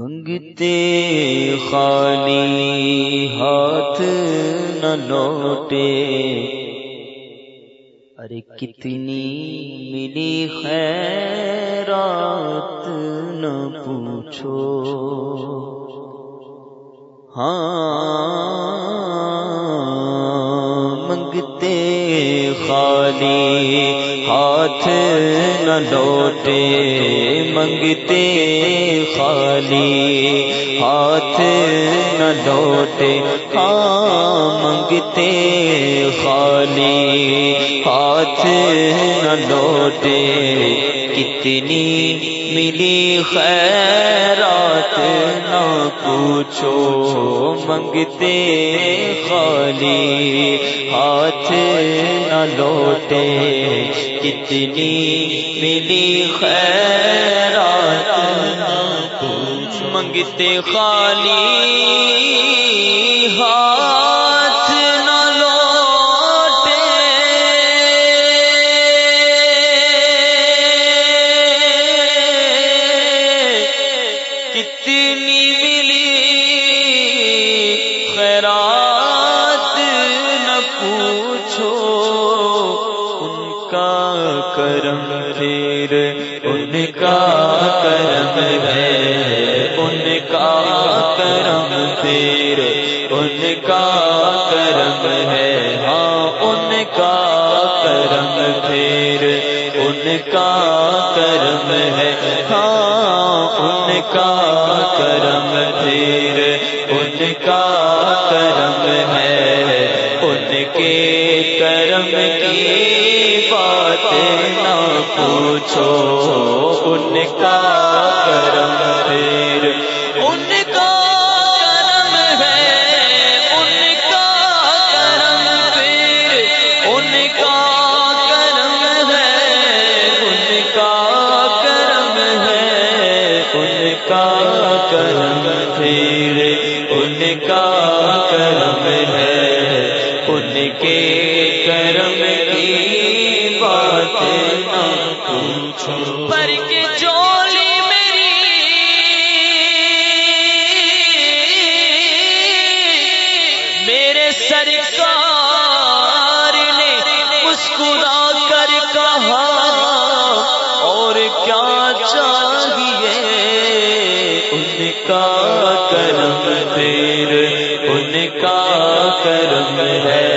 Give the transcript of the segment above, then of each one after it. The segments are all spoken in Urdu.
منگتے خالی ہاتھ نہ لوٹے۔ ارے کتنی ملی خیرات نہ پوچھو۔ ہاں منگتے خالی ہاتھ نہ لوٹے۔ منگتے خالی، ہاتھ نہ لوٹے ہاں منگتے خالی، ہاتھ نہ لوٹے۔ کتنی ملی خیرات نہ پوچھو، منگتے خالی، ہاتھ نہ لوٹے کتنی ملی خیرات منگتے خالی ہاں۔ ان کا کرم ہے۔ ہاں ان کا کرم ہے۔ کرم پھر ان کا کرم ہے۔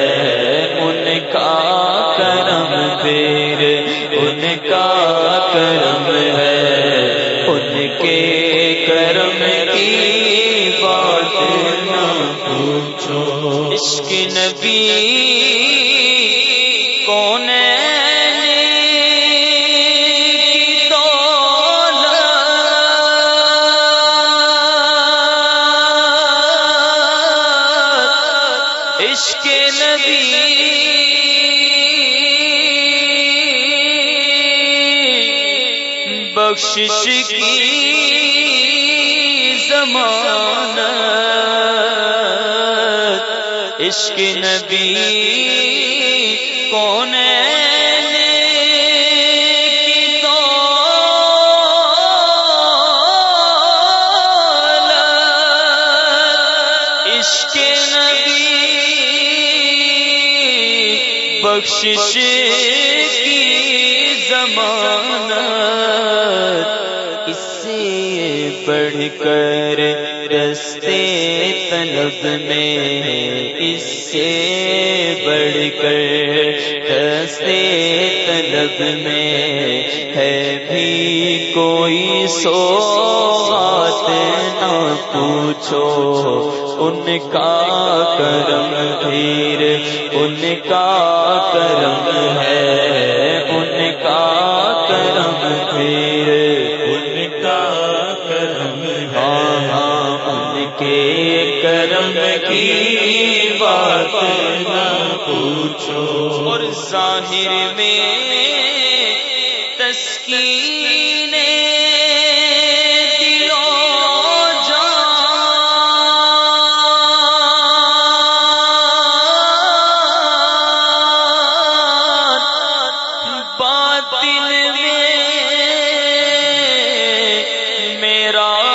عشق نبی۔ بخشش کی زمان عشق نبی کون بخشش کی زمانت اس سے بڑھ کر رستے طلب میں اس سے بڑھ کر رستے طلب میں ہے بھی کوئی سو بات نہ پوچھو ان کا کرم پھر ان کا کرم ہے، ان کا کرم پھر ان کا کرم ہاں،, ہاں ان کے کرم کی بات نہ پوچھو۔ اور ظاہر میرا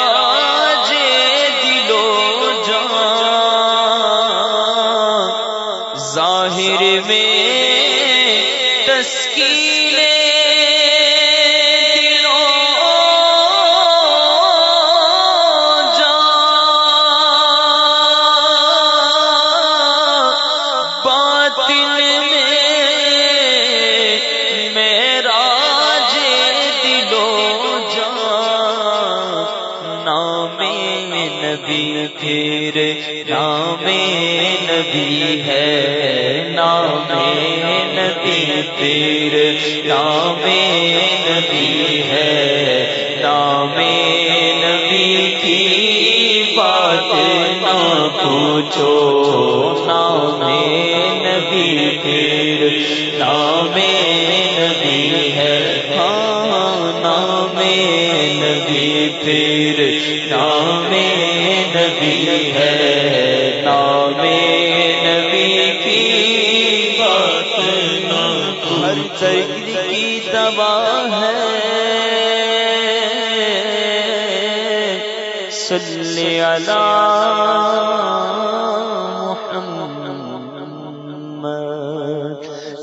پھر نام نبی ہے، نام نبی پھر نام نبی ہے، نام نبی کی بات نہ پوچھو، نام نبی پھر نام ہر کی دوا ہے۔ صلی علی محمد۔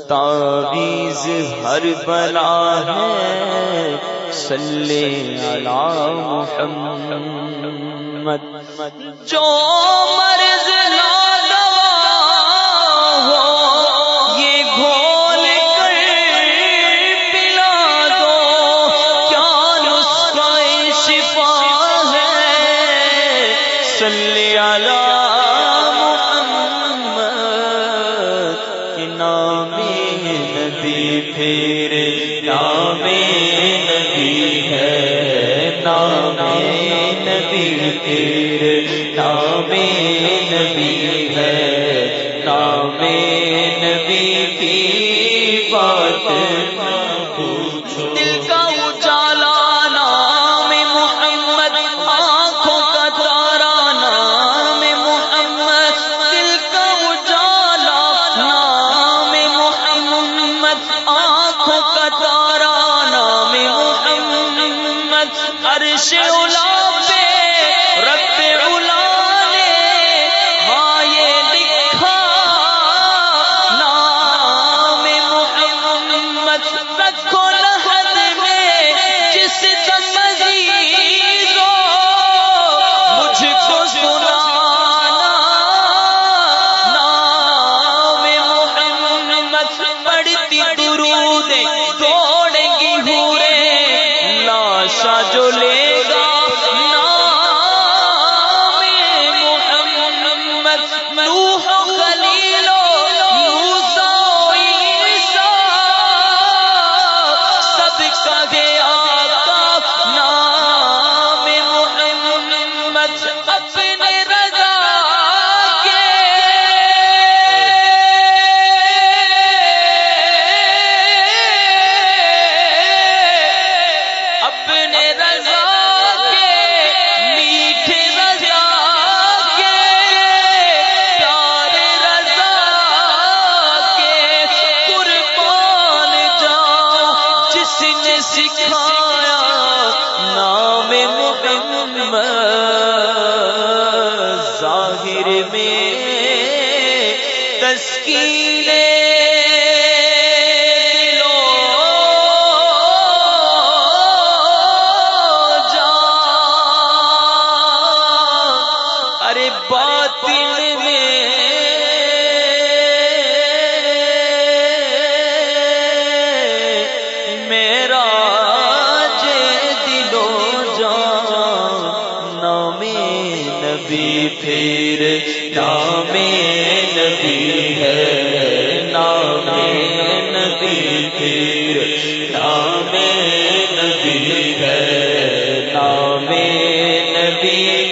تعویز ہر بلا ہے۔ صلی علی محمد۔ جو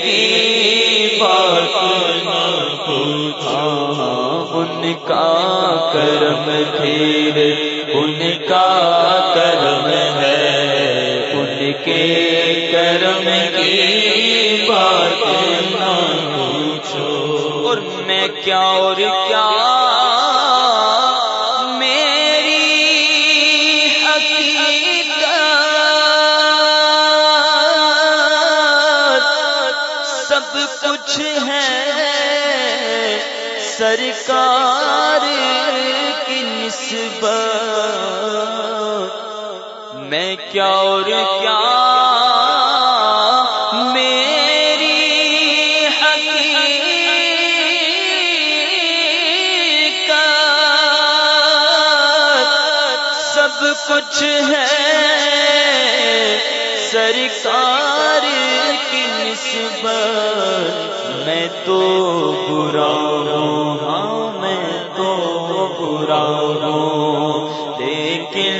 کی بات پوچھا ان کا کرم ان کا کرم ہے ان کے کرم کی بات پوچھو ان کیا اور کیا کچھ ہے سرکار کی نسبت۔ میں کیا اور کیا میری حقیقت سب کچھ ہے۔ میں تو برا ہوں ہاں میں تو برا ہوں۔ لیکن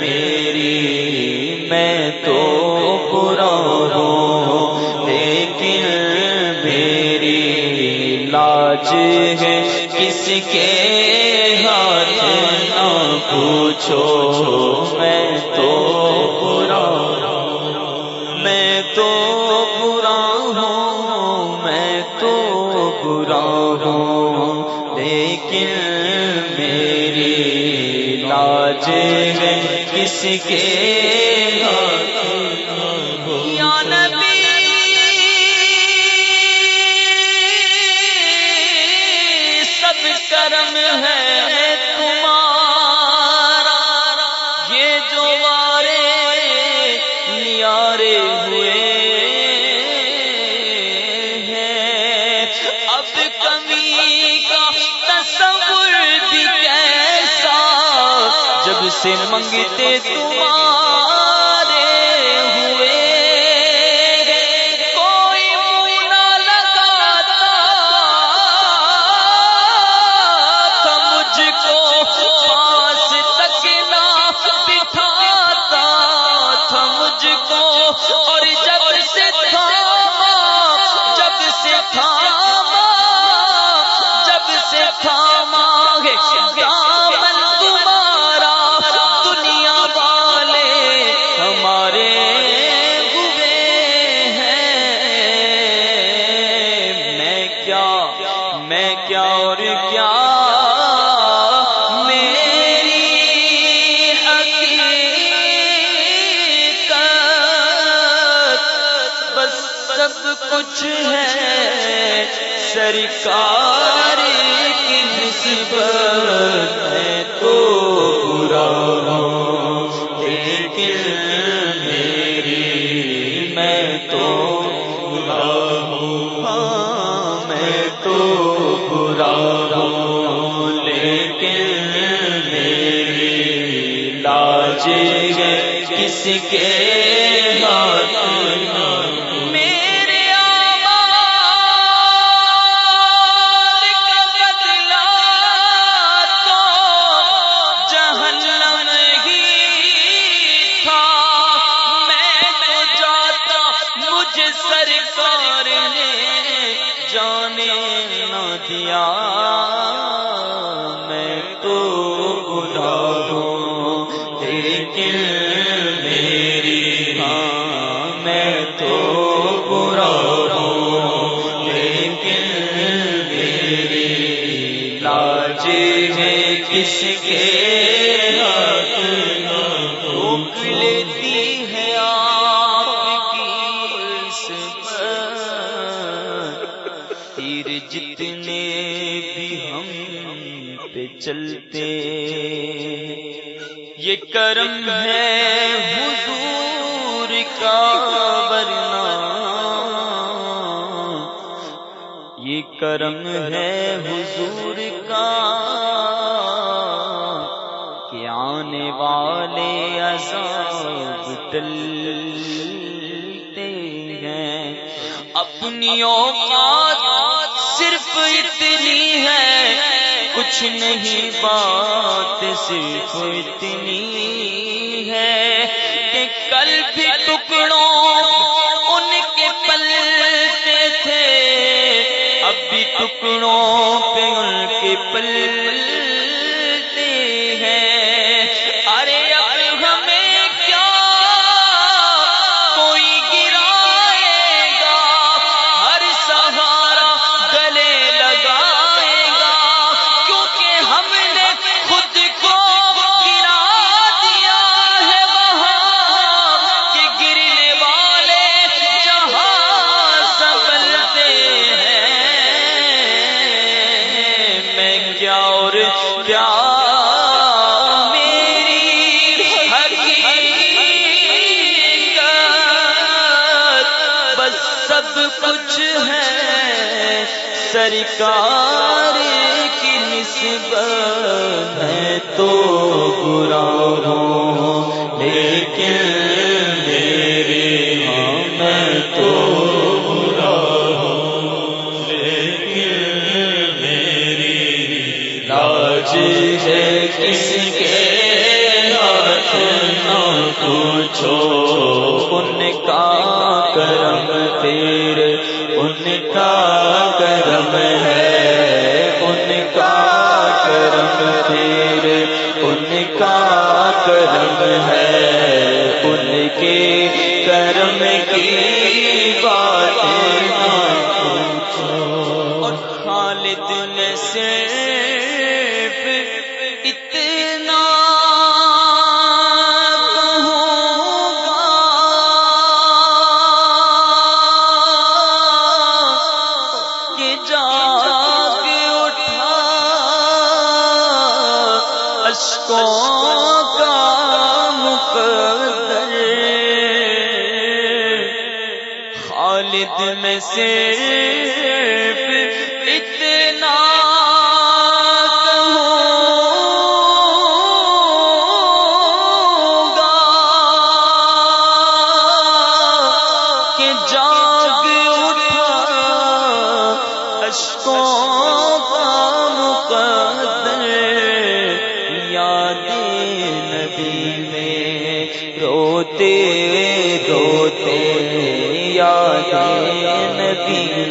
میری میں تو برا ہوں۔ لیکن میری لاج ہے، کس کے ہاتھ نہ پوچھو۔ میں لیکن میری لاج ہے کس کے سے منگتے تمہارے کچھ ہے سرکار کی نسبت ہے تو برا ہوں لیکن میری میں تو برا ہوں۔ ہاں، میں تو برا ہوں۔ لیکن میری لاج ہے کس کے جانے نہ دیا میں تو برا ہوں، لیکن میری ہاں میں تو برا ہوں، لیکن میری لاج ہے کس کے پہ چلتے یہ کرم ہے حضور کا ورنہ یہ کرم ہے حضور کا کہ آنے والے عذاب ٹلتے ہیں اپنی اوقات نہیں، بات صرف اتنی ہے کہ کل بھی ٹکڑوں ان کے پلتے تھے۔ اب بھی ٹکڑوں پہ ان کے پلتے سرکار کی نسبت ہے تو برا جی میرے ہاں تو ہے کسی خالد میں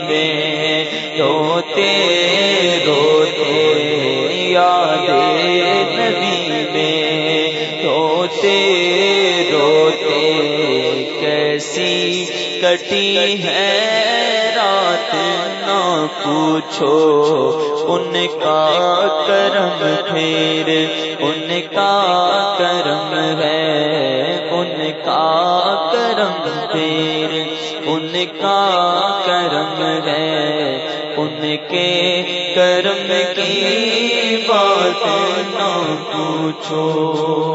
میں روتے روتے یاد نبی میں روتے روتے کیسی کٹی ہے رات نہ پوچھو ان کا کرم پھر ان کا کرم ہے ان کا کرم پھر ان ان کا کرم ہے ان کے کرم کی بات نہ پوچھو۔